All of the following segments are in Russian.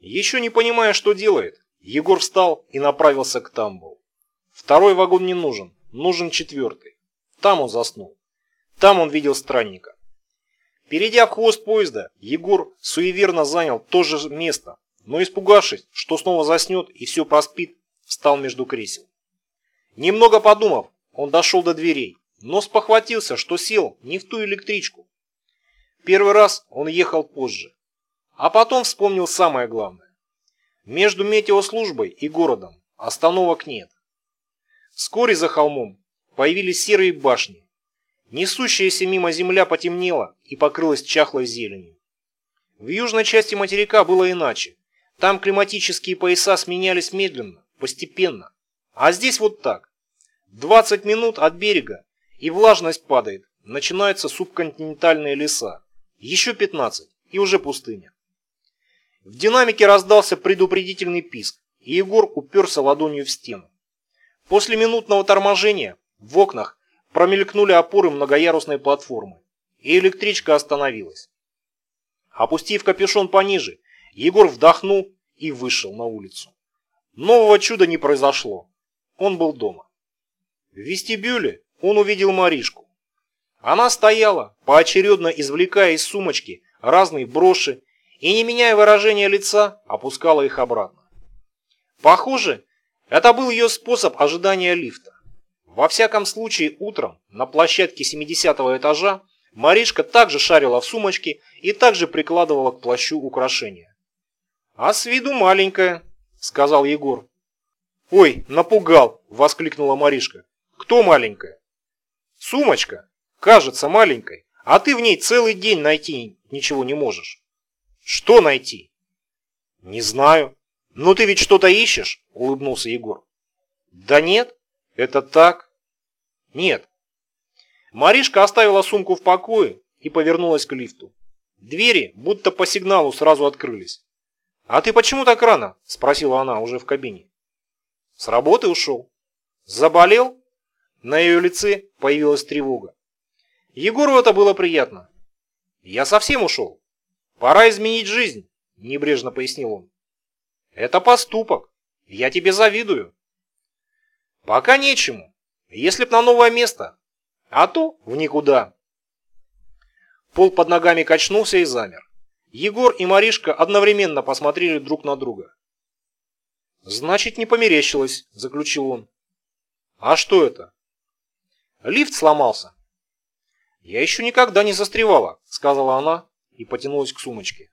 Еще не понимая, что делает, Егор встал и направился к тамбу. Второй вагон не нужен, нужен четвертый. Там он заснул. Там он видел странника. Перейдя в хвост поезда, Егор суеверно занял то же место, но испугавшись, что снова заснет и все проспит, встал между кресел. Немного подумав, он дошел до дверей, но спохватился, что сел не в ту электричку. Первый раз он ехал позже, а потом вспомнил самое главное. Между метеослужбой и городом остановок нет. Вскоре за холмом появились серые башни, Несущаяся мимо земля потемнела и покрылась чахлой зеленью. В южной части материка было иначе. Там климатические пояса сменялись медленно, постепенно. А здесь вот так. 20 минут от берега, и влажность падает. Начинаются субконтинентальные леса. Еще 15, и уже пустыня. В динамике раздался предупредительный писк, и Егор уперся ладонью в стену. После минутного торможения в окнах Промелькнули опоры многоярусной платформы, и электричка остановилась. Опустив капюшон пониже, Егор вдохнул и вышел на улицу. Нового чуда не произошло. Он был дома. В вестибюле он увидел Маришку. Она стояла, поочередно извлекая из сумочки разные броши и, не меняя выражения лица, опускала их обратно. Похоже, это был ее способ ожидания лифта. Во всяком случае, утром на площадке 70-го этажа Маришка также шарила в сумочке и также прикладывала к плащу украшения. «А с виду маленькая», — сказал Егор. «Ой, напугал!» — воскликнула Маришка. «Кто маленькая?» «Сумочка. Кажется маленькой, а ты в ней целый день найти ничего не можешь». «Что найти?» «Не знаю. Ну ты ведь что-то ищешь?» — улыбнулся Егор. «Да нет. Это так?» Нет. Маришка оставила сумку в покое и повернулась к лифту. Двери, будто по сигналу, сразу открылись. «А ты почему так рано?» – спросила она уже в кабине. «С работы ушел». «Заболел?» На ее лице появилась тревога. Егору это было приятно. «Я совсем ушел. Пора изменить жизнь», – небрежно пояснил он. «Это поступок. Я тебе завидую». «Пока нечему. Если б на новое место, а то в никуда. Пол под ногами качнулся и замер. Егор и Маришка одновременно посмотрели друг на друга. «Значит, не померещилось», — заключил он. «А что это?» «Лифт сломался». «Я еще никогда не застревала», — сказала она и потянулась к сумочке.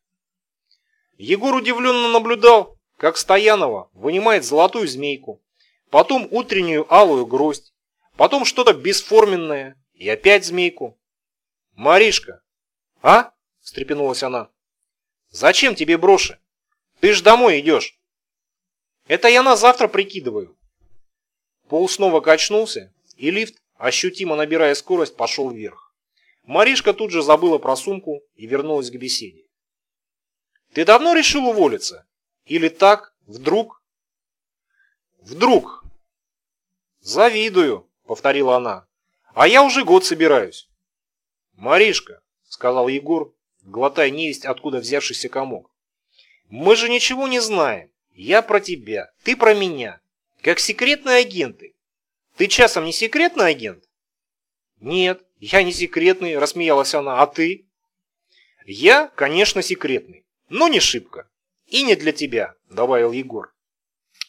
Егор удивленно наблюдал, как Стоянова вынимает золотую змейку, потом утреннюю алую гроздь, Потом что-то бесформенное. И опять змейку. «Маришка!» «А?» – встрепенулась она. «Зачем тебе броши? Ты ж домой идешь». «Это я на завтра прикидываю». Пол снова качнулся, и лифт, ощутимо набирая скорость, пошел вверх. Маришка тут же забыла про сумку и вернулась к беседе. «Ты давно решил уволиться? Или так, вдруг?» «Вдруг!» «Завидую!» повторила она. А я уже год собираюсь. Маришка, сказал Егор, глотая невесть, откуда взявшийся комок. Мы же ничего не знаем. Я про тебя, ты про меня. Как секретные агенты. Ты часом не секретный агент? Нет, я не секретный, рассмеялась она. А ты? Я, конечно, секретный, но не шибко. И не для тебя, добавил Егор.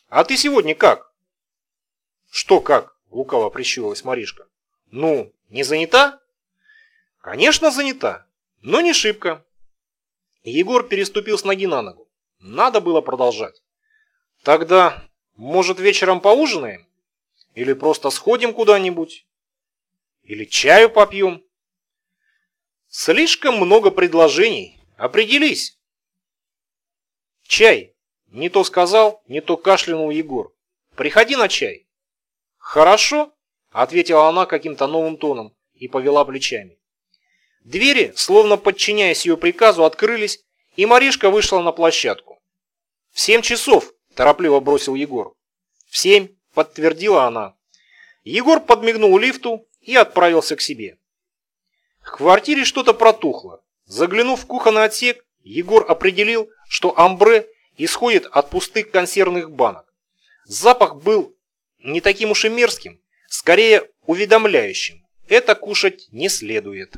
А ты сегодня как? Что как? Лукаво прищурилась Маришка. Ну, не занята? Конечно, занята, но не шибко. Егор переступил с ноги на ногу. Надо было продолжать. Тогда, может, вечером поужинаем? Или просто сходим куда-нибудь? Или чаю попьем? Слишком много предложений. Определись. Чай. Не то сказал, не то кашлянул Егор. Приходи на чай. «Хорошо», — ответила она каким-то новым тоном и повела плечами. Двери, словно подчиняясь ее приказу, открылись, и Маришка вышла на площадку. «В семь часов», – торопливо бросил Егор. «В семь», – подтвердила она. Егор подмигнул лифту и отправился к себе. В квартире что-то протухло. Заглянув в кухонный отсек, Егор определил, что амбре исходит от пустых консервных банок. Запах был не таким уж и мерзким, скорее уведомляющим. Это кушать не следует.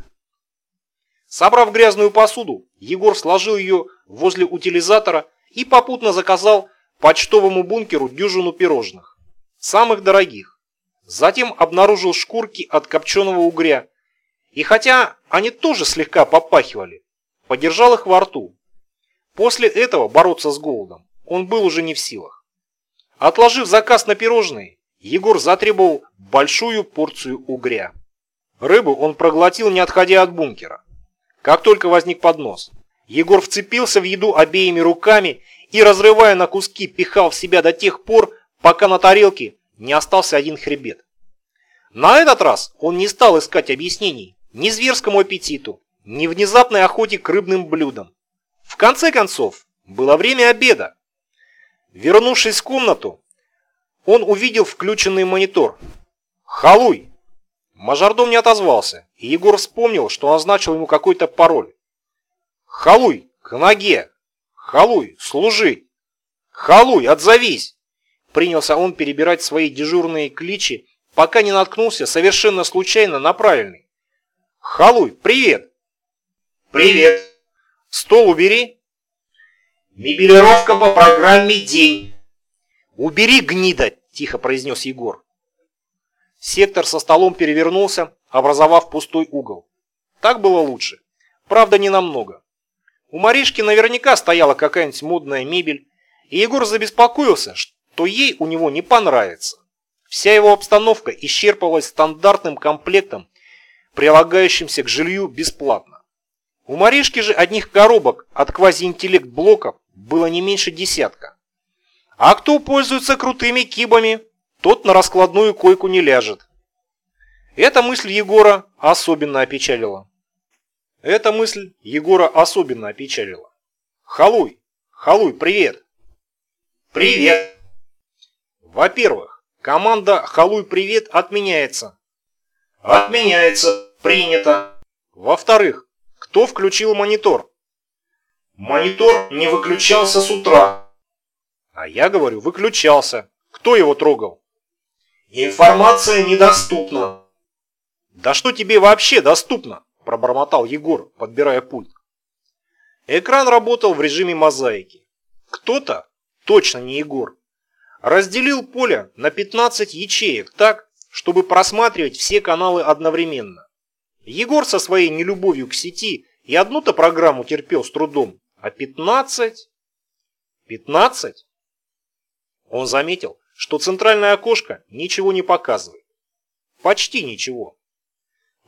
Собрав грязную посуду, Егор сложил ее возле утилизатора и попутно заказал почтовому бункеру дюжину пирожных, самых дорогих. Затем обнаружил шкурки от копченого угря, и хотя они тоже слегка попахивали, подержал их во рту. После этого бороться с голодом он был уже не в силах. Отложив заказ на пирожные, Егор затребовал большую порцию угря. Рыбу он проглотил, не отходя от бункера. Как только возник поднос, Егор вцепился в еду обеими руками и, разрывая на куски, пихал в себя до тех пор, пока на тарелке не остался один хребет. На этот раз он не стал искать объяснений ни зверскому аппетиту, ни внезапной охоте к рыбным блюдам. В конце концов, было время обеда. Вернувшись в комнату, он увидел включенный монитор. «Халуй!» Мажордом не отозвался, и Егор вспомнил, что назначил ему какой-то пароль. «Халуй, к ноге! Халуй, служи! Халуй, отзовись!» Принялся он перебирать свои дежурные кличи, пока не наткнулся совершенно случайно на правильный. «Халуй, привет!» «Привет!» «Стол убери!» «Мебелировка по программе «День». «Убери, гнида!» – тихо произнес Егор. Сектор со столом перевернулся, образовав пустой угол. Так было лучше. Правда, не намного. У Маришки наверняка стояла какая-нибудь модная мебель, и Егор забеспокоился, что ей у него не понравится. Вся его обстановка исчерпывалась стандартным комплектом, прилагающимся к жилью бесплатно. У Маришки же одних коробок от квазиинтеллект блоков было не меньше десятка. А кто пользуется крутыми кибами, тот на раскладную койку не ляжет. Эта мысль Егора особенно опечалила. Эта мысль Егора особенно опечалила. Халуй! Халуй, привет! Привет! Во-первых, команда «Халуй, привет» отменяется. Отменяется. Принято. Во-вторых, кто включил монитор? Монитор не выключался с утра. А я говорю, выключался. Кто его трогал? Информация недоступна. Да что тебе вообще доступно? Пробормотал Егор, подбирая пульт. Экран работал в режиме мозаики. Кто-то, точно не Егор, разделил поле на 15 ячеек так, чтобы просматривать все каналы одновременно. Егор со своей нелюбовью к сети и одну-то программу терпел с трудом, а 15... 15? Он заметил, что центральное окошко ничего не показывает. Почти ничего.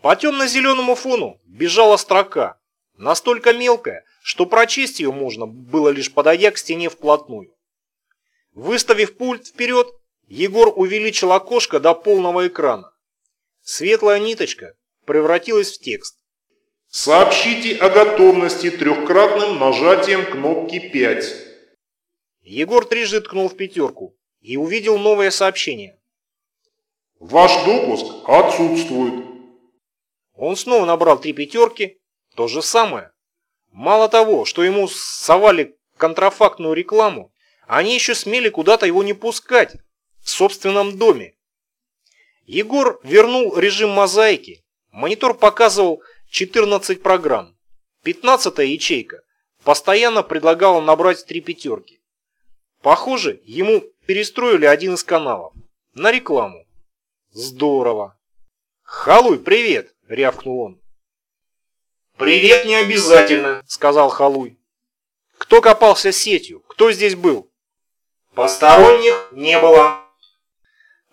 По темно-зеленому фону бежала строка, настолько мелкая, что прочесть ее можно было лишь подойдя к стене вплотную. Выставив пульт вперед, Егор увеличил окошко до полного экрана. Светлая ниточка превратилась в текст. Сообщите о готовности трехкратным нажатием кнопки 5. Егор трижды ткнул в пятерку и увидел новое сообщение. Ваш допуск отсутствует. Он снова набрал три пятерки, то же самое. Мало того, что ему совали контрафактную рекламу, они еще смели куда-то его не пускать в собственном доме. Егор вернул режим мозаики. Монитор показывал 14 программ. 15 ячейка постоянно предлагала набрать три пятерки. Похоже, ему перестроили один из каналов. На рекламу. Здорово. «Халуй, привет!» – рявкнул он. «Привет не обязательно», – сказал Халуй. «Кто копался сетью? Кто здесь был?» «Посторонних не было».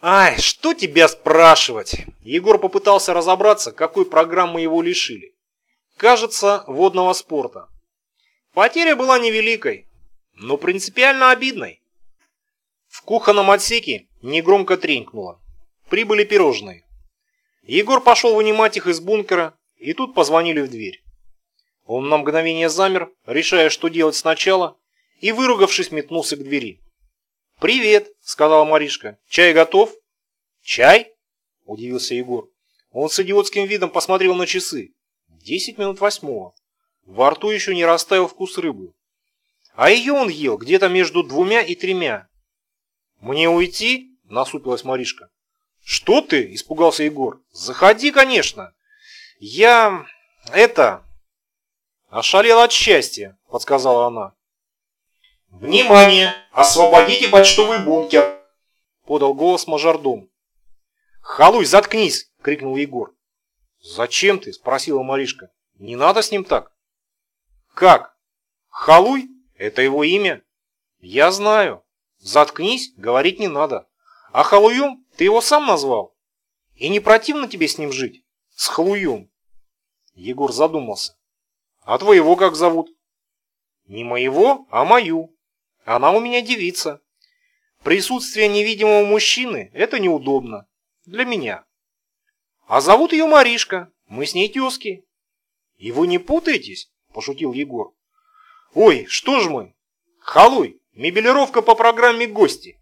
«Ай, что тебя спрашивать?» Егор попытался разобраться, какой программы его лишили. Кажется, водного спорта. Потеря была невеликой, но принципиально обидной. В кухонном отсеке негромко тренькнуло. Прибыли пирожные. Егор пошел вынимать их из бункера, и тут позвонили в дверь. Он на мгновение замер, решая, что делать сначала, и, выругавшись, метнулся к двери. «Привет», — сказала Маришка. «Чай готов?» «Чай?» — удивился Егор. Он с идиотским видом посмотрел на часы. Десять минут восьмого. Во рту еще не растаял вкус рыбы. А ее он ел где-то между двумя и тремя. «Мне уйти?» – насупилась Маришка. «Что ты?» – испугался Егор. «Заходи, конечно. Я... это...» «Ошалел от счастья», – подсказала она. «Внимание! Освободите почтовый бункер!» – подал голос мажордом. «Халуй, заткнись!» – крикнул Егор. «Зачем ты?» – спросила Маришка. «Не надо с ним так». «Как? Халуй? Это его имя?» «Я знаю. Заткнись, говорить не надо. А Халуем ты его сам назвал? И не противно тебе с ним жить? С Халуем?» Егор задумался. «А твоего как зовут?» «Не моего, а мою. Она у меня девица. Присутствие невидимого мужчины – это неудобно. Для меня. А зовут ее Маришка. Мы с ней тезки. И вы не путаетесь? Пошутил Егор. Ой, что ж мы? Халуй, мебелировка по программе «Гости».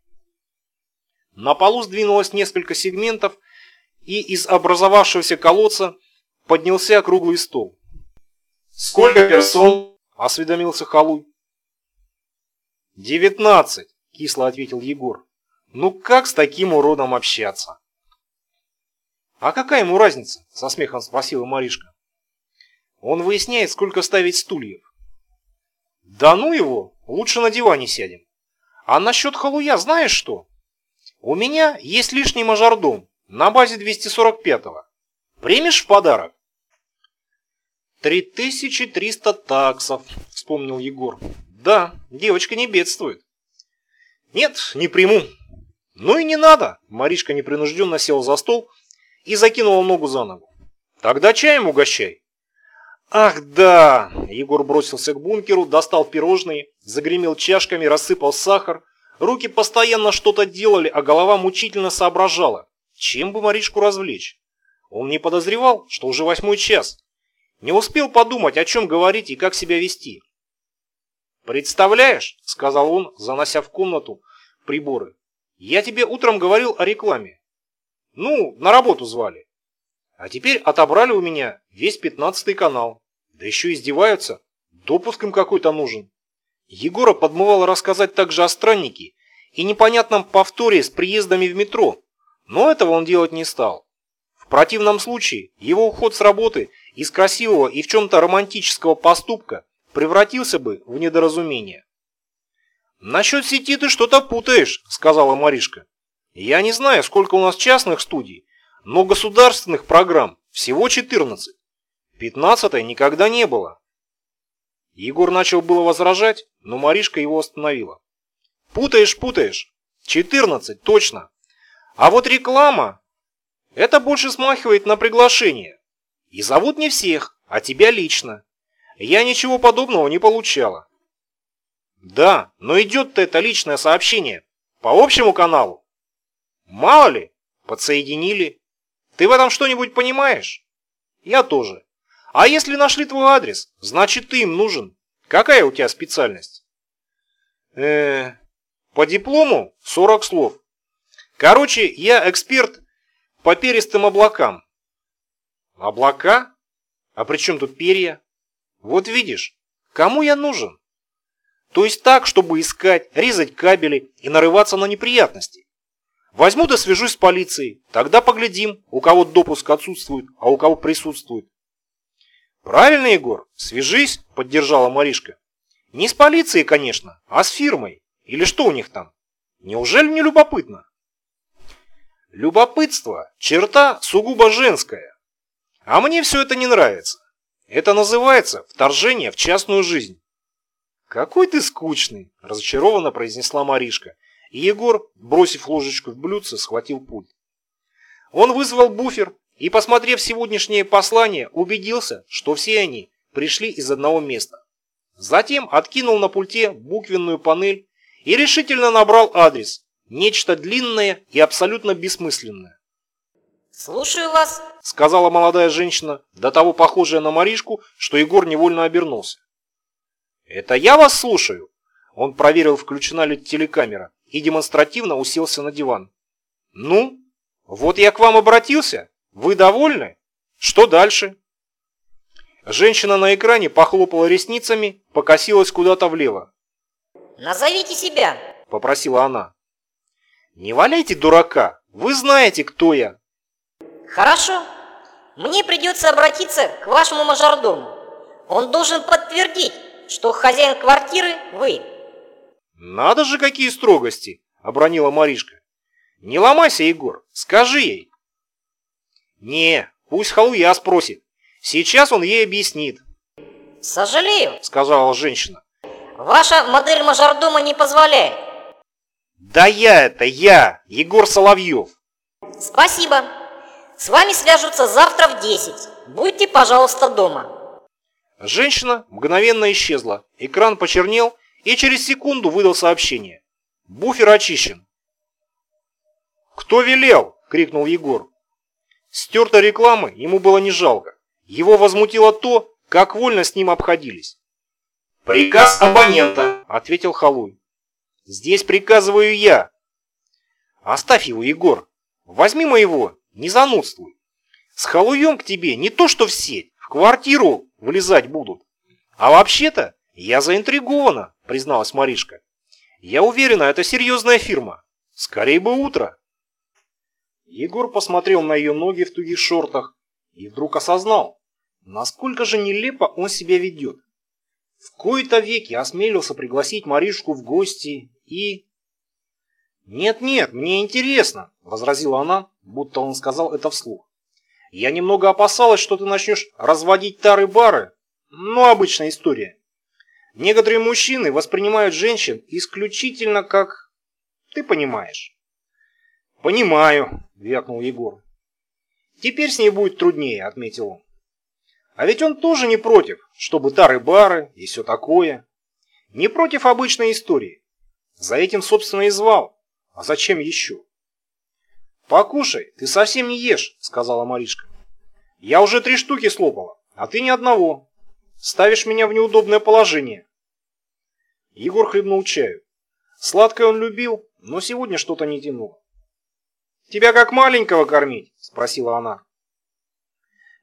На полу сдвинулось несколько сегментов, и из образовавшегося колодца поднялся круглый стол. «Сколько персон?» – осведомился Халуй. «Девятнадцать», – кисло ответил Егор. «Ну как с таким уродом общаться?» «А какая ему разница?» – со смехом спросила Маришка. «Он выясняет, сколько ставить стульев». «Да ну его! Лучше на диване сядем. А насчет халуя знаешь что? У меня есть лишний мажордом на базе 245-го. Примешь в подарок?» «Три тысячи триста таксов», — вспомнил Егор. «Да, девочка не бедствует». «Нет, не приму». «Ну и не надо», — Маришка непринужденно села за стол и закинула ногу за ногу. «Тогда чаем угощай». «Ах, да!» Егор бросился к бункеру, достал пирожные, загремел чашками, рассыпал сахар. Руки постоянно что-то делали, а голова мучительно соображала. Чем бы Маришку развлечь? Он не подозревал, что уже восьмой час. Не успел подумать, о чем говорить и как себя вести. «Представляешь», — сказал он, занося в комнату приборы, — «я тебе утром говорил о рекламе. Ну, на работу звали. А теперь отобрали у меня весь пятнадцатый канал. Да еще издеваются. Допуск им какой-то нужен. Егора подмывало рассказать также о страннике и непонятном повторе с приездами в метро, но этого он делать не стал. В противном случае его уход с работы из красивого и в чем-то романтического поступка превратился бы в недоразумение. «Насчет сети ты что-то путаешь», — сказала Маришка. Я не знаю, сколько у нас частных студий, но государственных программ всего 14. 15 никогда не было. Егор начал было возражать, но Маришка его остановила. Путаешь, путаешь. 14, точно. А вот реклама, это больше смахивает на приглашение. И зовут не всех, а тебя лично. Я ничего подобного не получала. Да, но идет-то это личное сообщение по общему каналу. Мало ли, подсоединили. Ты в этом что-нибудь понимаешь? Я тоже. А если нашли твой адрес, значит ты им нужен. Какая у тебя специальность? Э, по диплому 40 слов. Короче, я эксперт по перистым облакам. Облака? А при тут перья? Вот видишь, кому я нужен? То есть так, чтобы искать, резать кабели и нарываться на неприятности. Возьму да свяжусь с полицией. Тогда поглядим, у кого допуск отсутствует, а у кого присутствует. Правильно, Егор, свяжись, поддержала Маришка. Не с полицией, конечно, а с фирмой. Или что у них там? Неужели не любопытно? Любопытство – черта сугубо женская. А мне все это не нравится. Это называется вторжение в частную жизнь. «Какой ты скучный!» – разочарованно произнесла Маришка и Егор, бросив ложечку в блюдце, схватил пульт. Он вызвал буфер и, посмотрев сегодняшнее послание, убедился, что все они пришли из одного места. Затем откинул на пульте буквенную панель и решительно набрал адрес, нечто длинное и абсолютно бессмысленное. «Слушаю вас», — сказала молодая женщина, до того похожая на Маришку, что Егор невольно обернулся. «Это я вас слушаю?» Он проверил, включена ли телекамера и демонстративно уселся на диван. «Ну, вот я к вам обратился. Вы довольны? Что дальше?» Женщина на экране похлопала ресницами, покосилась куда-то влево. назовите себя. Попросила она. Не валяйте дурака, вы знаете, кто я. Хорошо. Мне придется обратиться к вашему мажордому. Он должен подтвердить, что хозяин квартиры вы. Надо же, какие строгости, обронила Маришка. Не ломайся, Егор, скажи ей. Не, пусть Халуя спросит. Сейчас он ей объяснит. Сожалею, сказала женщина. Ваша модель мажордома не позволяет. Да я это, я, Егор Соловьев. Спасибо. С вами свяжутся завтра в 10. Будьте, пожалуйста, дома. Женщина мгновенно исчезла. Экран почернел и через секунду выдал сообщение. Буфер очищен. «Кто велел?» – крикнул Егор. Стертой рекламы ему было не жалко. Его возмутило то, как вольно с ним обходились. «Приказ абонента», — ответил Халуй. «Здесь приказываю я». «Оставь его, Егор. Возьми моего, не занудствуй. С Халуем к тебе не то что в сеть, в квартиру влезать будут. А вообще-то я заинтригована», — призналась Маришка. «Я уверена, это серьезная фирма. Скорее бы утро». Егор посмотрел на ее ноги в тугих шортах и вдруг осознал, насколько же нелепо он себя ведет. В кои-то веки осмелился пригласить Маришку в гости и... «Нет-нет, мне интересно», — возразила она, будто он сказал это вслух. «Я немного опасалась, что ты начнешь разводить тары-бары, но обычная история. Некоторые мужчины воспринимают женщин исключительно как... Ты понимаешь». «Понимаю», — вякнул Егор. «Теперь с ней будет труднее», — отметил он. А ведь он тоже не против, чтобы тары-бары и все такое. Не против обычной истории. За этим, собственно, и звал. А зачем еще? «Покушай, ты совсем не ешь», — сказала Маришка. «Я уже три штуки слопала, а ты ни одного. Ставишь меня в неудобное положение». Егор хлебнул чаю. Сладкое он любил, но сегодня что-то не тянуло. «Тебя как маленького кормить?» — спросила она.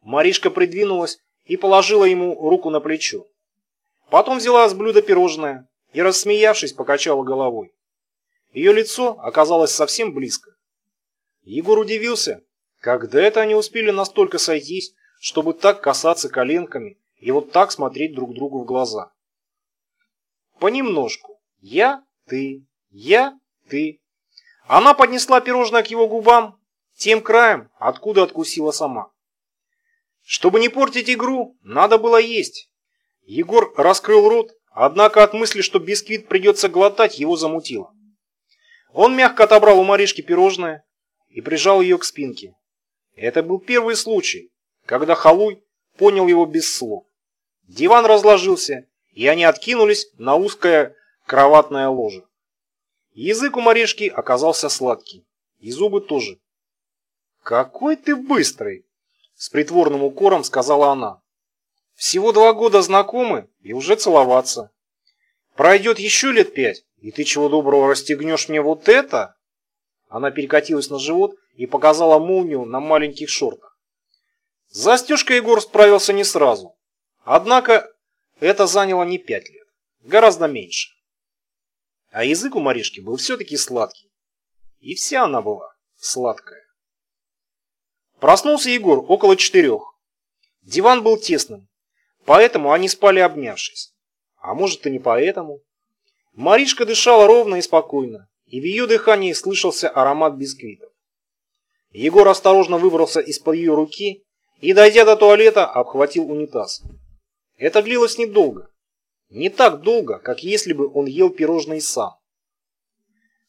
Маришка придвинулась и положила ему руку на плечо. Потом взяла с блюда пирожное и, рассмеявшись, покачала головой. Ее лицо оказалось совсем близко. Егор удивился, когда это они успели настолько сойтись, чтобы так касаться коленками и вот так смотреть друг другу в глаза. Понемножку. Я, ты, я, ты. Она поднесла пирожное к его губам, тем краем, откуда откусила сама. Чтобы не портить игру, надо было есть. Егор раскрыл рот, однако от мысли, что бисквит придется глотать, его замутило. Он мягко отобрал у Маришки пирожное и прижал ее к спинке. Это был первый случай, когда Халуй понял его без слов. Диван разложился, и они откинулись на узкое кроватное ложе. Язык у Маришки оказался сладкий, и зубы тоже. «Какой ты быстрый!» С притворным укором сказала она. Всего два года знакомы и уже целоваться. Пройдет еще лет пять, и ты чего доброго расстегнешь мне вот это? Она перекатилась на живот и показала молнию на маленьких шортах. С застежкой Егор справился не сразу. Однако это заняло не пять лет, гораздо меньше. А язык у Маришки был все-таки сладкий. И вся она была сладкая. Проснулся Егор около четырех. Диван был тесным, поэтому они спали обнявшись. А может и не поэтому. Маришка дышала ровно и спокойно, и в ее дыхании слышался аромат бисквитов. Егор осторожно выбрался из-под ее руки и, дойдя до туалета, обхватил унитаз. Это длилось недолго. Не так долго, как если бы он ел пирожные сам.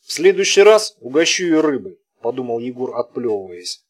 «В следующий раз угощу ее рыбой», — подумал Егор, отплевываясь.